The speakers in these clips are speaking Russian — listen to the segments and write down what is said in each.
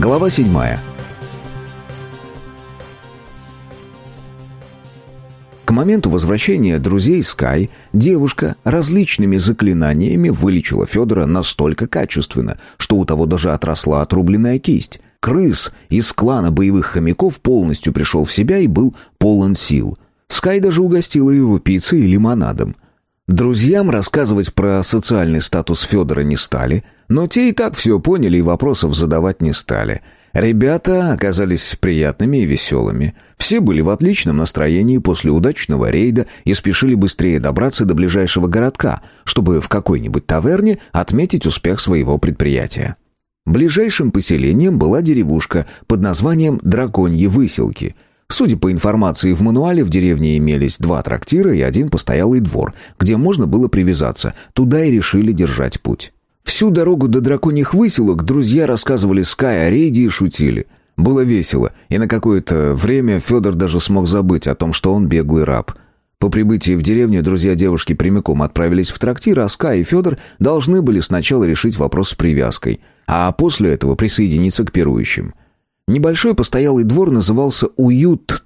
Глава седьмая. К моменту возвращения друзей Скай девушка различными заклинаниями вылечила Федора настолько качественно, что у того даже отросла отрубленная кисть. Крыс из клана боевых хомяков полностью пришел в себя и был полон сил. Скай даже угостила его пиццей и лимонадом. Друзьям рассказывать про социальный статус Федора не стали, но те и так все поняли и вопросов задавать не стали – Ребята оказались приятными и веселыми. Все были в отличном настроении после удачного рейда и спешили быстрее добраться до ближайшего городка, чтобы в какой-нибудь таверне отметить успех своего предприятия. Ближайшим поселением была деревушка под названием Драконьи Выселки. Судя по информации в мануале, в деревне имелись два трактира и один постоялый двор, где можно было привязаться. Туда и решили держать путь. Всю дорогу до драконьих выселок друзья рассказывали Скай о рейде и шутили. Было весело, и на какое-то время Федор даже смог забыть о том, что он беглый раб. По прибытии в деревню друзья девушки прямиком отправились в трактир, а Скай и Федор должны были сначала решить вопрос с привязкой, а после этого присоединиться к пирующим. Небольшой постоялый двор назывался «Уют».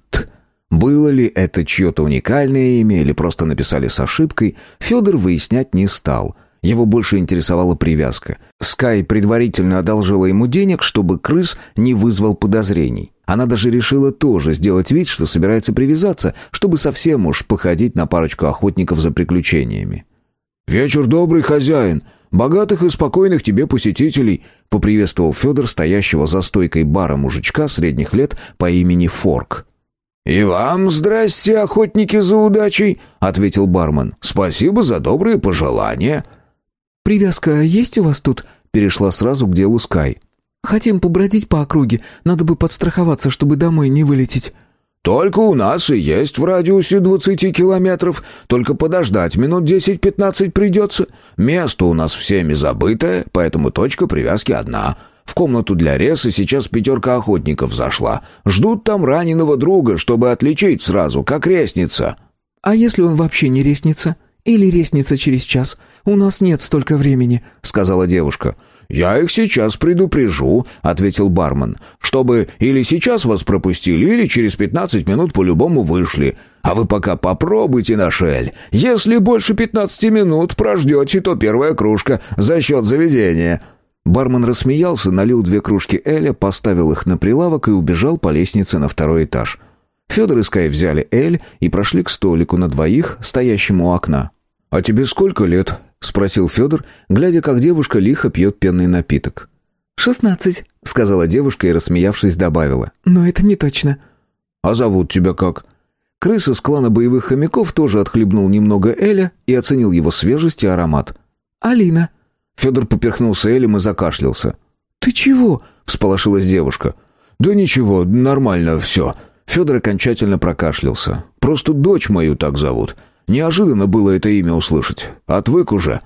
Было ли это чье-то уникальное имя или просто написали с ошибкой, Федор выяснять не стал – его больше интересовала привязка. Скай предварительно одолжила ему денег, чтобы крыс не вызвал подозрений. Она даже решила тоже сделать вид, что собирается привязаться, чтобы совсем уж походить на парочку охотников за приключениями. «Вечер добрый, хозяин! Богатых и спокойных тебе посетителей!» — поприветствовал Федор, стоящего за стойкой бара мужичка средних лет по имени Форк. «И вам здрасте, охотники за удачей!» — ответил бармен. «Спасибо за добрые пожелания!» «Привязка есть у вас тут?» Перешла сразу к делу Скай. «Хотим побродить по округе. Надо бы подстраховаться, чтобы домой не вылететь». «Только у нас и есть в радиусе двадцати километров. Только подождать минут десять-пятнадцать придется. Место у нас всеми забытое, поэтому точка привязки одна. В комнату для реса сейчас пятерка охотников зашла. Ждут там раненого друга, чтобы отличить сразу, как ресница». «А если он вообще не ресница?» «Или ресница через час. У нас нет столько времени», — сказала девушка. «Я их сейчас предупрежу», — ответил бармен, «чтобы или сейчас вас пропустили, или через пятнадцать минут по-любому вышли. А вы пока попробуйте наш эль. Если больше пятнадцати минут прождете, то первая кружка за счет заведения». Бармен рассмеялся, налил две кружки эля, поставил их на прилавок и убежал по лестнице на второй этаж. Федор и Скай взяли эль и прошли к столику на двоих, стоящему у окна. «А тебе сколько лет?» — спросил Федор, глядя, как девушка лихо пьет пенный напиток. «Шестнадцать», — сказала девушка и, рассмеявшись, добавила. «Но это не точно». «А зовут тебя как?» Крыса с клана боевых хомяков тоже отхлебнул немного Эля и оценил его свежесть и аромат. «Алина». Федор поперхнулся Элем и закашлялся. «Ты чего?» — всполошилась девушка. «Да ничего, нормально все». Федор окончательно прокашлялся. «Просто дочь мою так зовут. Неожиданно было это имя услышать. Отвык уже.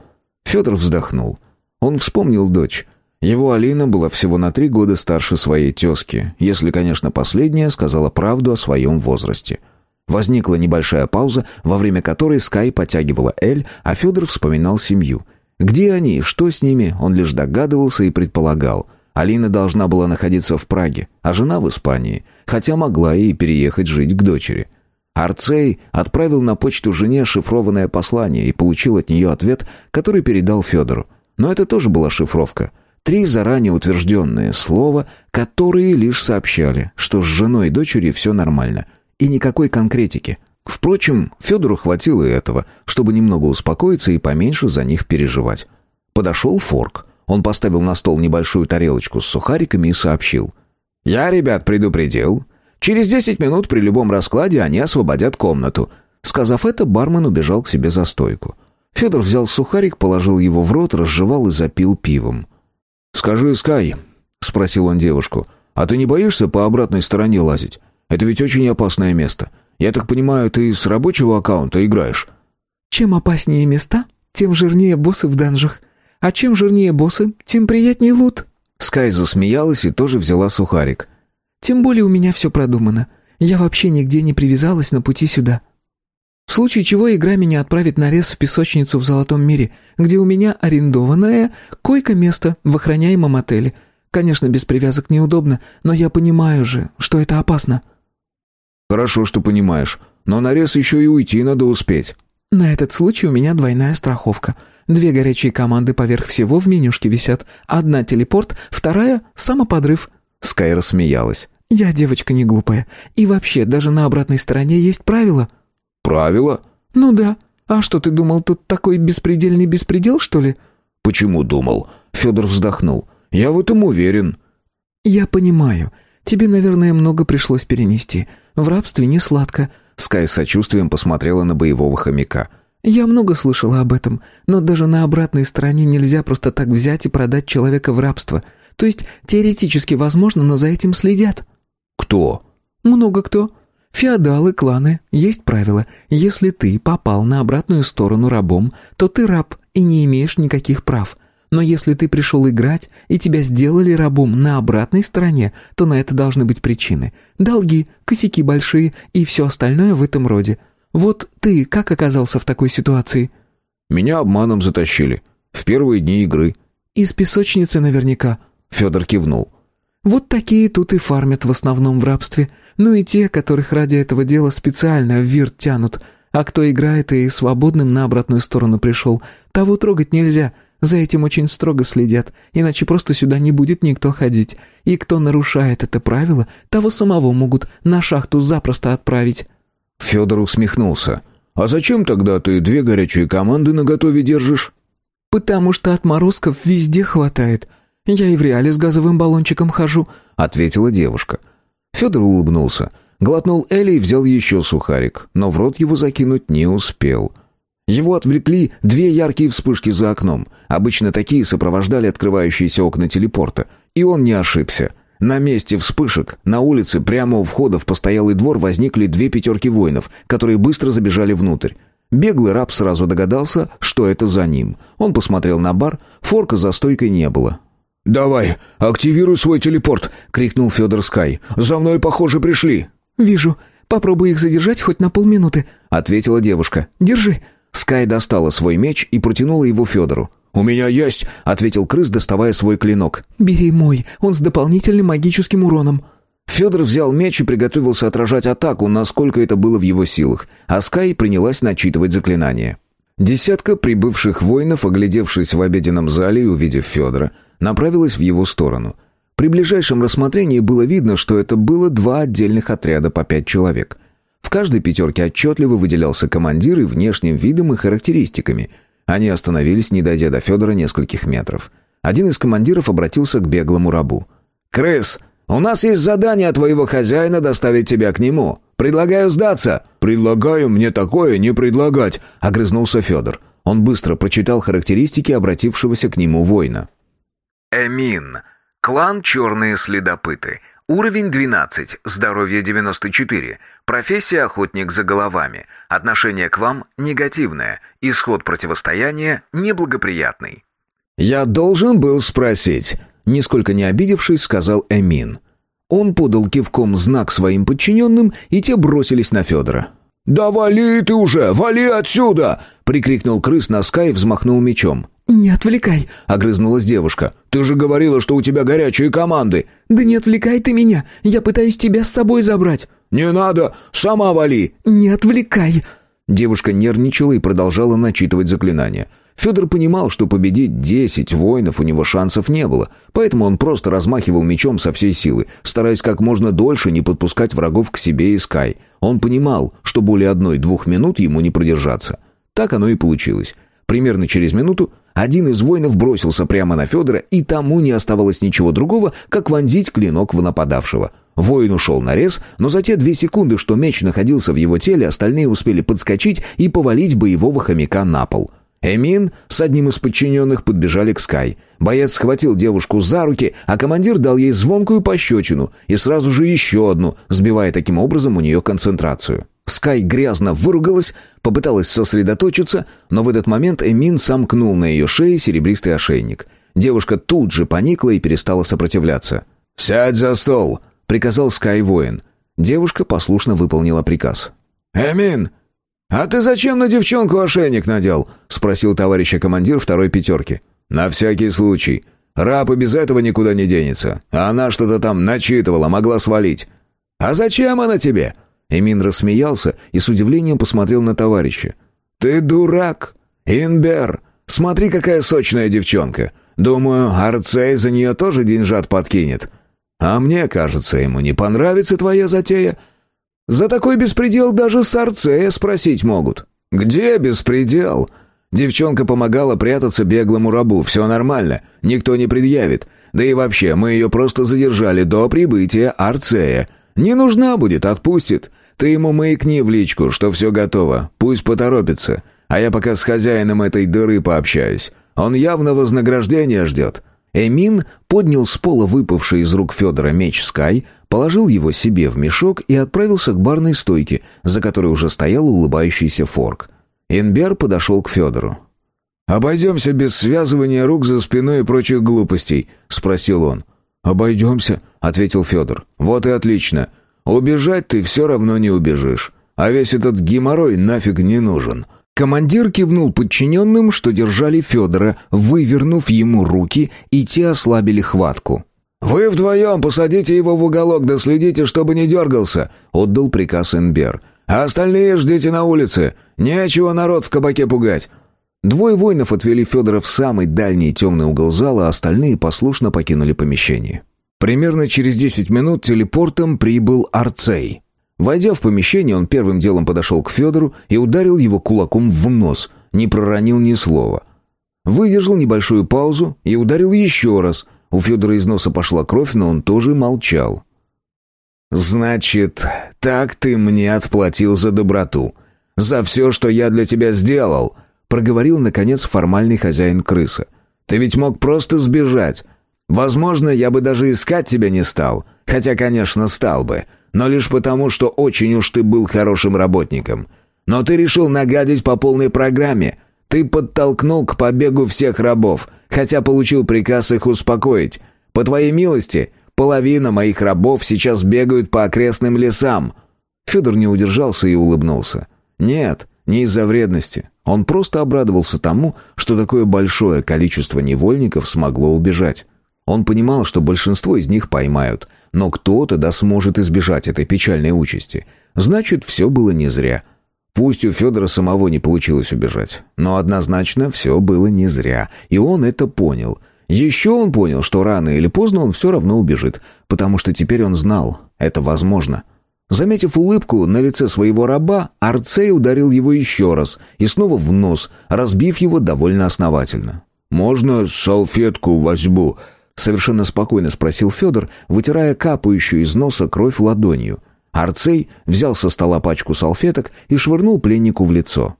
Федор вздохнул. Он вспомнил дочь. Его Алина была всего на три года старше своей тезки, если, конечно, последняя сказала правду о своем возрасте. Возникла небольшая пауза, во время которой Скай потягивала Эль, а Федор вспоминал семью. Где они, что с ними, он лишь догадывался и предполагал. Алина должна была находиться в Праге, а жена в Испании, хотя могла и переехать жить к дочери. Арцей отправил на почту жене шифрованное послание и получил от нее ответ, который передал Федору. Но это тоже была шифровка. Три заранее утвержденные слова, которые лишь сообщали, что с женой и дочерью все нормально. И никакой конкретики. Впрочем, Федору хватило и этого, чтобы немного успокоиться и поменьше за них переживать. Подошел Форк. Он поставил на стол небольшую тарелочку с сухариками и сообщил. «Я ребят предупредил. Через десять минут при любом раскладе они освободят комнату». Сказав это, бармен убежал к себе за стойку. Федор взял сухарик, положил его в рот, разжевал и запил пивом. «Скажи, Скай», — спросил он девушку, — «а ты не боишься по обратной стороне лазить? Это ведь очень опасное место. Я так понимаю, ты с рабочего аккаунта играешь?» «Чем опаснее места, тем жирнее боссы в данжах. А чем жирнее боссы, тем приятнее лут». Скай засмеялась и тоже взяла сухарик. Тем более у меня все продумано. Я вообще нигде не привязалась на пути сюда. В случае чего игра меня отправит на рез в песочницу в Золотом мире, где у меня арендованное койко-место в охраняемом отеле. Конечно, без привязок неудобно, но я понимаю же, что это опасно». «Хорошо, что понимаешь, но на рез еще и уйти надо успеть». «На этот случай у меня двойная страховка. Две горячие команды поверх всего в менюшке висят. Одна телепорт, вторая — самоподрыв». Скай рассмеялась. «Я девочка не глупая. И вообще, даже на обратной стороне есть правила». «Правила?» «Ну да. А что, ты думал, тут такой беспредельный беспредел, что ли?» «Почему думал?» Федор вздохнул. «Я в этом уверен». «Я понимаю. Тебе, наверное, много пришлось перенести. В рабстве не сладко». Скай с сочувствием посмотрела на боевого хомяка. «Я много слышала об этом, но даже на обратной стороне нельзя просто так взять и продать человека в рабство. То есть теоретически возможно, но за этим следят». «Кто?» «Много кто. Феодалы, кланы. Есть правило. Если ты попал на обратную сторону рабом, то ты раб и не имеешь никаких прав. Но если ты пришел играть, и тебя сделали рабом на обратной стороне, то на это должны быть причины. Долги, косяки большие и все остальное в этом роде. Вот ты как оказался в такой ситуации?» «Меня обманом затащили. В первые дни игры». «Из песочницы наверняка», — Федор кивнул. «Вот такие тут и фармят в основном в рабстве. Ну и те, которых ради этого дела специально в вирт тянут. А кто играет и свободным на обратную сторону пришел, того трогать нельзя». За этим очень строго следят, иначе просто сюда не будет никто ходить. И кто нарушает это правило, того самого могут на шахту запросто отправить». Федор усмехнулся. «А зачем тогда ты две горячие команды наготове держишь?» «Потому что отморозков везде хватает. Я и в реале с газовым баллончиком хожу», — ответила девушка. Федор улыбнулся. Глотнул Элли и взял еще сухарик, но в рот его закинуть не успел — его отвлекли две яркие вспышки за окном. Обычно такие сопровождали открывающиеся окна телепорта. И он не ошибся. На месте вспышек, на улице, прямо у входа в постоялый двор возникли две пятерки воинов, которые быстро забежали внутрь. Беглый раб сразу догадался, что это за ним. Он посмотрел на бар, форка за стойкой не было. «Давай, активируй свой телепорт!» — крикнул Федор Скай. «За мной, похоже, пришли!» «Вижу. Попробуй их задержать хоть на полминуты», — ответила девушка. «Держи!» Скай достала свой меч и протянула его Федору. «У меня есть», — ответил крыс, доставая свой клинок. «Бери мой, он с дополнительным магическим уроном». Федор взял меч и приготовился отражать атаку, насколько это было в его силах, а Скай принялась начитывать заклинание. Десятка прибывших воинов, оглядевшись в обеденном зале и увидев Федора, направилась в его сторону. При ближайшем рассмотрении было видно, что это было два отдельных отряда по пять человек — в каждой пятерке отчетливо выделялся командир и внешним видом и характеристиками. Они остановились, не дойдя до Федора нескольких метров. Один из командиров обратился к беглому рабу. «Крыс, у нас есть задание от твоего хозяина доставить тебя к нему. Предлагаю сдаться». «Предлагаю мне такое не предлагать», — огрызнулся Федор. Он быстро прочитал характеристики обратившегося к нему воина. «Эмин. Клан «Черные следопыты». Уровень 12, здоровье 94, профессия охотник за головами, отношение к вам негативное, исход противостояния неблагоприятный. «Я должен был спросить», — нисколько не обидевшись, сказал Эмин. Он подал кивком знак своим подчиненным, и те бросились на Федора. «Да вали ты уже, вали отсюда!» — прикрикнул крыс на Скай и взмахнул мечом. «Не отвлекай!» — огрызнулась девушка. «Ты же говорила, что у тебя горячие команды!» «Да не отвлекай ты меня! Я пытаюсь тебя с собой забрать!» «Не надо! Сама вали!» «Не отвлекай!» Девушка нервничала и продолжала начитывать заклинания. Федор понимал, что победить десять воинов у него шансов не было, поэтому он просто размахивал мечом со всей силы, стараясь как можно дольше не подпускать врагов к себе и Скай. Он понимал, что более одной-двух минут ему не продержаться. Так оно и получилось. Примерно через минуту один из воинов бросился прямо на Федора, и тому не оставалось ничего другого, как вонзить клинок в нападавшего. Воин ушел на рез, но за те две секунды, что меч находился в его теле, остальные успели подскочить и повалить боевого хомяка на пол. Эмин с одним из подчиненных подбежали к Скай. Боец схватил девушку за руки, а командир дал ей звонкую пощечину и сразу же еще одну, сбивая таким образом у нее концентрацию. Скай грязно выругалась, попыталась сосредоточиться, но в этот момент Эмин сомкнул на ее шее серебристый ошейник. Девушка тут же поникла и перестала сопротивляться. «Сядь за стол!» — приказал Скай воин. Девушка послушно выполнила приказ. «Эмин, а ты зачем на девчонку ошейник надел?» — спросил товарища командир второй пятерки. «На всякий случай. Раб и без этого никуда не денется. Она что-то там начитывала, могла свалить. А зачем она тебе?» Эмин рассмеялся и с удивлением посмотрел на товарища. «Ты дурак! Инбер! Смотри, какая сочная девчонка! Думаю, Арцей за нее тоже деньжат подкинет. А мне кажется, ему не понравится твоя затея. За такой беспредел даже с Арцея спросить могут». «Где беспредел?» Девчонка помогала прятаться беглому рабу, все нормально, никто не предъявит. Да и вообще, мы ее просто задержали до прибытия Арцея. Не нужна будет, отпустит. Ты ему маякни в личку, что все готово, пусть поторопится. А я пока с хозяином этой дыры пообщаюсь. Он явно вознаграждение ждет». Эмин поднял с пола выпавший из рук Федора меч Скай, положил его себе в мешок и отправился к барной стойке, за которой уже стоял улыбающийся Форк. Инбер подошел к Федору. «Обойдемся без связывания рук за спиной и прочих глупостей?» — спросил он. «Обойдемся», — ответил Федор. «Вот и отлично. Убежать ты все равно не убежишь. А весь этот геморрой нафиг не нужен». Командир кивнул подчиненным, что держали Федора, вывернув ему руки, и те ослабили хватку. «Вы вдвоем посадите его в уголок, да следите, чтобы не дергался», — отдал приказ Энбер. «А остальные ждите на улице. Нечего народ в кабаке пугать». Двое воинов отвели Федора в самый дальний темный угол зала, а остальные послушно покинули помещение. Примерно через десять минут телепортом прибыл Арцей. Войдя в помещение, он первым делом подошел к Федору и ударил его кулаком в нос, не проронил ни слова. Выдержал небольшую паузу и ударил еще раз. У Федора из носа пошла кровь, но он тоже молчал. «Значит, так ты мне отплатил за доброту. За все, что я для тебя сделал», — проговорил, наконец, формальный хозяин крыса. «Ты ведь мог просто сбежать. Возможно, я бы даже искать тебя не стал. Хотя, конечно, стал бы но лишь потому, что очень уж ты был хорошим работником. Но ты решил нагадить по полной программе. Ты подтолкнул к побегу всех рабов, хотя получил приказ их успокоить. По твоей милости, половина моих рабов сейчас бегают по окрестным лесам». Федор не удержался и улыбнулся. «Нет, не из-за вредности. Он просто обрадовался тому, что такое большое количество невольников смогло убежать. Он понимал, что большинство из них поймают – но кто-то да сможет избежать этой печальной участи. Значит, все было не зря. Пусть у Федора самого не получилось убежать, но однозначно все было не зря, и он это понял. Еще он понял, что рано или поздно он все равно убежит, потому что теперь он знал, это возможно. Заметив улыбку на лице своего раба, Арцей ударил его еще раз и снова в нос, разбив его довольно основательно. «Можно салфетку возьму?» Совершенно спокойно спросил Федор, вытирая капающую из носа кровь ладонью. Арцей взял со стола пачку салфеток и швырнул пленнику в лицо.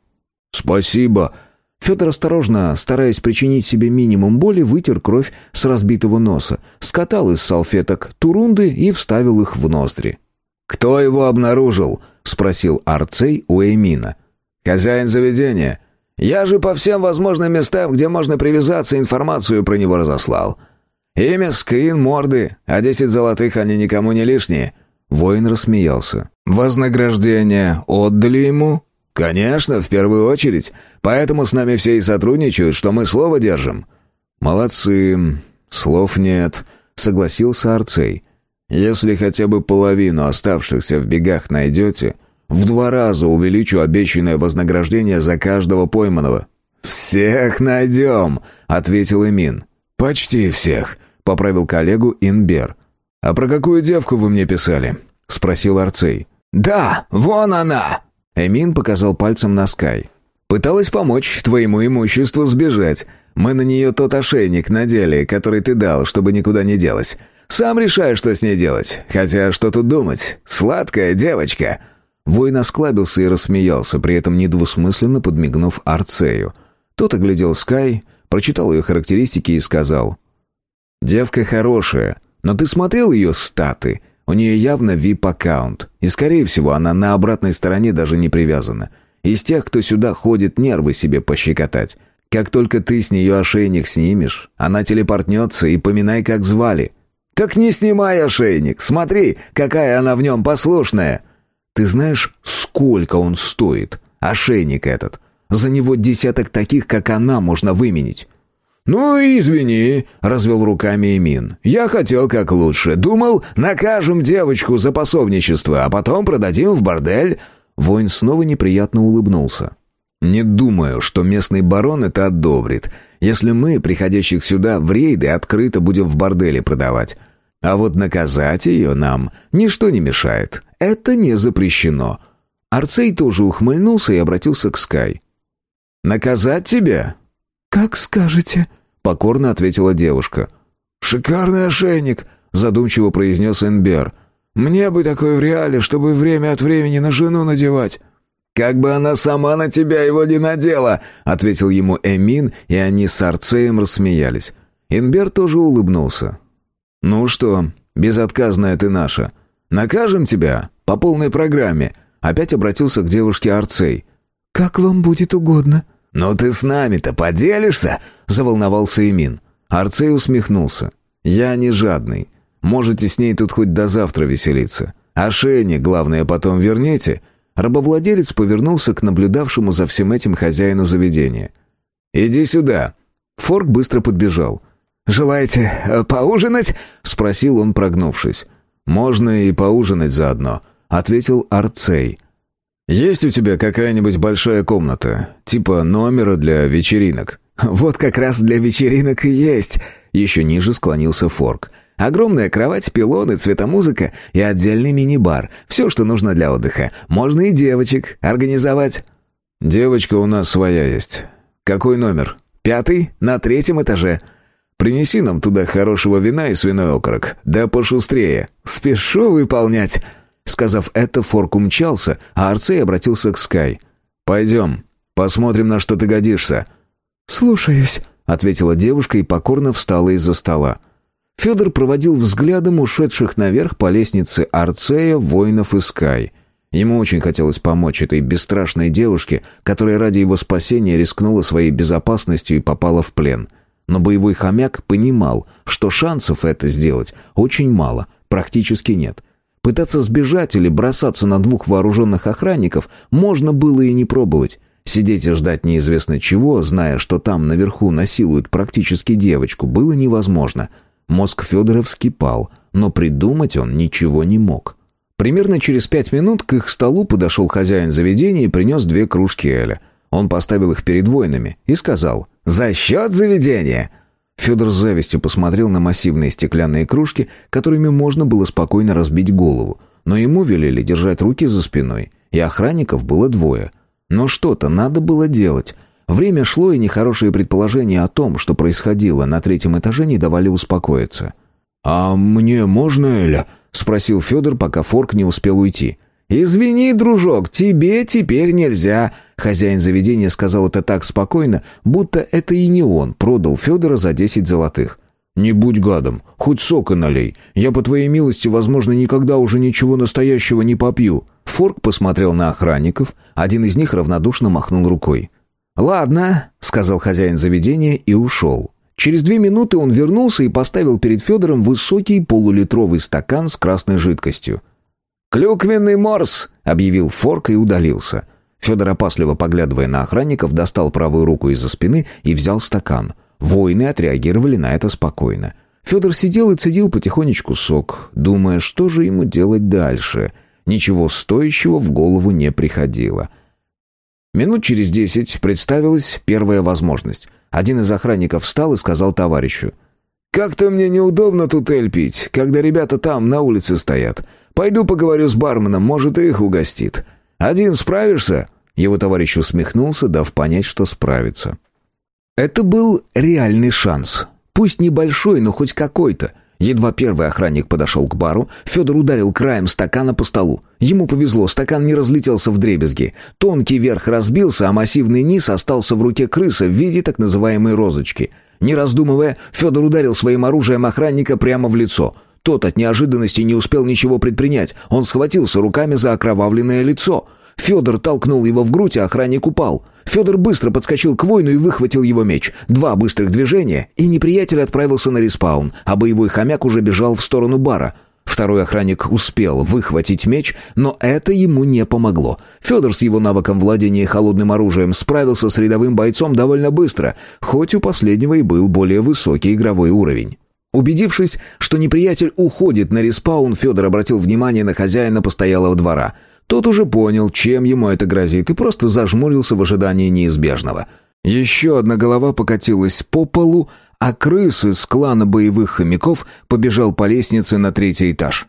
«Спасибо!» Федор осторожно, стараясь причинить себе минимум боли, вытер кровь с разбитого носа, скатал из салфеток турунды и вставил их в ноздри. «Кто его обнаружил?» — спросил Арцей у Эмина. «Хозяин заведения. Я же по всем возможным местам, где можно привязаться, информацию про него разослал. «Имя, скрин, морды, а десять золотых они никому не лишние». Воин рассмеялся. «Вознаграждение отдали ему?» «Конечно, в первую очередь. Поэтому с нами все и сотрудничают, что мы слово держим». «Молодцы. Слов нет», — согласился Арцей. «Если хотя бы половину оставшихся в бегах найдете, в два раза увеличу обещанное вознаграждение за каждого пойманного». «Всех найдем», — ответил Эмин. «Почти всех», — поправил коллегу Инбер. «А про какую девку вы мне писали?» — спросил Арцей. «Да, вон она!» Эмин показал пальцем на Скай. «Пыталась помочь твоему имуществу сбежать. Мы на нее тот ошейник надели, который ты дал, чтобы никуда не делась. Сам решай, что с ней делать. Хотя, что тут думать? Сладкая девочка!» Воин осклабился и рассмеялся, при этом недвусмысленно подмигнув Арцею. Тот оглядел Скай, прочитал ее характеристики и сказал. «Девка хорошая, но ты смотрел ее статы? У нее явно VIP-аккаунт, и, скорее всего, она на обратной стороне даже не привязана. Из тех, кто сюда ходит, нервы себе пощекотать. Как только ты с нее ошейник снимешь, она телепортнется и поминай, как звали». «Так не снимай ошейник, смотри, какая она в нем послушная!» «Ты знаешь, сколько он стоит, ошейник этот?» За него десяток таких, как она, можно выменить. «Ну, извини», — развел руками Эмин. «Я хотел как лучше. Думал, накажем девочку за пособничество, а потом продадим в бордель». Воин снова неприятно улыбнулся. «Не думаю, что местный барон это одобрит, если мы, приходящих сюда в рейды, открыто будем в борделе продавать. А вот наказать ее нам ничто не мешает. Это не запрещено». Арцей тоже ухмыльнулся и обратился к Скай. «Наказать тебя?» «Как скажете», — покорно ответила девушка. «Шикарный ошейник», — задумчиво произнес Энбер. «Мне бы такой в реале, чтобы время от времени на жену надевать». «Как бы она сама на тебя его не надела!» — ответил ему Эмин, и они с Арцеем рассмеялись. Инбер тоже улыбнулся. «Ну что, безотказная ты наша. Накажем тебя по полной программе». Опять обратился к девушке Арцей. «Как вам будет угодно». «Ну ты с нами-то поделишься?» — заволновался Эмин. Арцей усмехнулся. «Я не жадный. Можете с ней тут хоть до завтра веселиться. Ошейник, главное, потом вернете, Рабовладелец повернулся к наблюдавшему за всем этим хозяину заведения. «Иди сюда». Форк быстро подбежал. «Желаете э, поужинать?» — спросил он, прогнувшись. «Можно и поужинать заодно», — ответил Арцей. «Есть у тебя какая-нибудь большая комната, типа номера для вечеринок?» «Вот как раз для вечеринок и есть», — еще ниже склонился Форк. Огромная кровать, пилоны, цветомузыка и отдельный мини-бар. Все, что нужно для отдыха. Можно и девочек организовать. Девочка у нас своя есть. Какой номер? Пятый, на третьем этаже. Принеси нам туда хорошего вина и свиной окорок. Да пошустрее. Спешу выполнять. Сказав это, Форк умчался, а Арцей обратился к Скай. «Пойдем, посмотрим, на что ты годишься». «Слушаюсь», — ответила девушка и покорно встала из-за стола. Федор проводил взглядом ушедших наверх по лестнице Арцея, воинов и Скай. Ему очень хотелось помочь этой бесстрашной девушке, которая ради его спасения рискнула своей безопасностью и попала в плен. Но боевой хомяк понимал, что шансов это сделать очень мало, практически нет. Пытаться сбежать или бросаться на двух вооруженных охранников можно было и не пробовать. Сидеть и ждать неизвестно чего, зная, что там наверху насилуют практически девочку, было невозможно – Мозг Федора вскипал, но придумать он ничего не мог. Примерно через пять минут к их столу подошел хозяин заведения и принес две кружки Эля. Он поставил их перед воинами и сказал «За счет заведения!» Федор с завистью посмотрел на массивные стеклянные кружки, которыми можно было спокойно разбить голову, но ему велели держать руки за спиной, и охранников было двое. Но что-то надо было делать — Время шло, и нехорошие предположения о том, что происходило на третьем этаже, не давали успокоиться. «А мне можно, Эля?» — спросил Федор, пока Форк не успел уйти. «Извини, дружок, тебе теперь нельзя», — хозяин заведения сказал это так спокойно, будто это и не он продал Федора за десять золотых. «Не будь гадом, хоть сока налей. Я, по твоей милости, возможно, никогда уже ничего настоящего не попью». Форк посмотрел на охранников, один из них равнодушно махнул рукой. «Ладно», — сказал хозяин заведения и ушел. Через две минуты он вернулся и поставил перед Федором высокий полулитровый стакан с красной жидкостью. «Клюквенный морс!» — объявил Форк и удалился. Федор, опасливо поглядывая на охранников, достал правую руку из-за спины и взял стакан. Воины отреагировали на это спокойно. Федор сидел и цедил потихонечку сок, думая, что же ему делать дальше. Ничего стоящего в голову не приходило. Минут через десять представилась первая возможность. Один из охранников встал и сказал товарищу. «Как-то мне неудобно тут эль пить, когда ребята там на улице стоят. Пойду поговорю с барменом, может, и их угостит. Один справишься?» Его товарищ усмехнулся, дав понять, что справится. Это был реальный шанс. Пусть небольшой, но хоть какой-то. Едва первый охранник подошел к бару, Федор ударил краем стакана по столу. Ему повезло, стакан не разлетелся в дребезги. Тонкий верх разбился, а массивный низ остался в руке крысы в виде так называемой розочки. Не раздумывая, Федор ударил своим оружием охранника прямо в лицо. Тот от неожиданности не успел ничего предпринять. Он схватился руками за окровавленное лицо — Федор толкнул его в грудь, а охранник упал. Федор быстро подскочил к воину и выхватил его меч. Два быстрых движения, и неприятель отправился на респаун, а боевой хомяк уже бежал в сторону бара. Второй охранник успел выхватить меч, но это ему не помогло. Федор с его навыком владения холодным оружием справился с рядовым бойцом довольно быстро, хоть у последнего и был более высокий игровой уровень. Убедившись, что неприятель уходит на респаун, Федор обратил внимание на хозяина постоялого двора. Тот уже понял, чем ему это грозит, и просто зажмурился в ожидании неизбежного. Еще одна голова покатилась по полу, а крыс из клана боевых хомяков побежал по лестнице на третий этаж.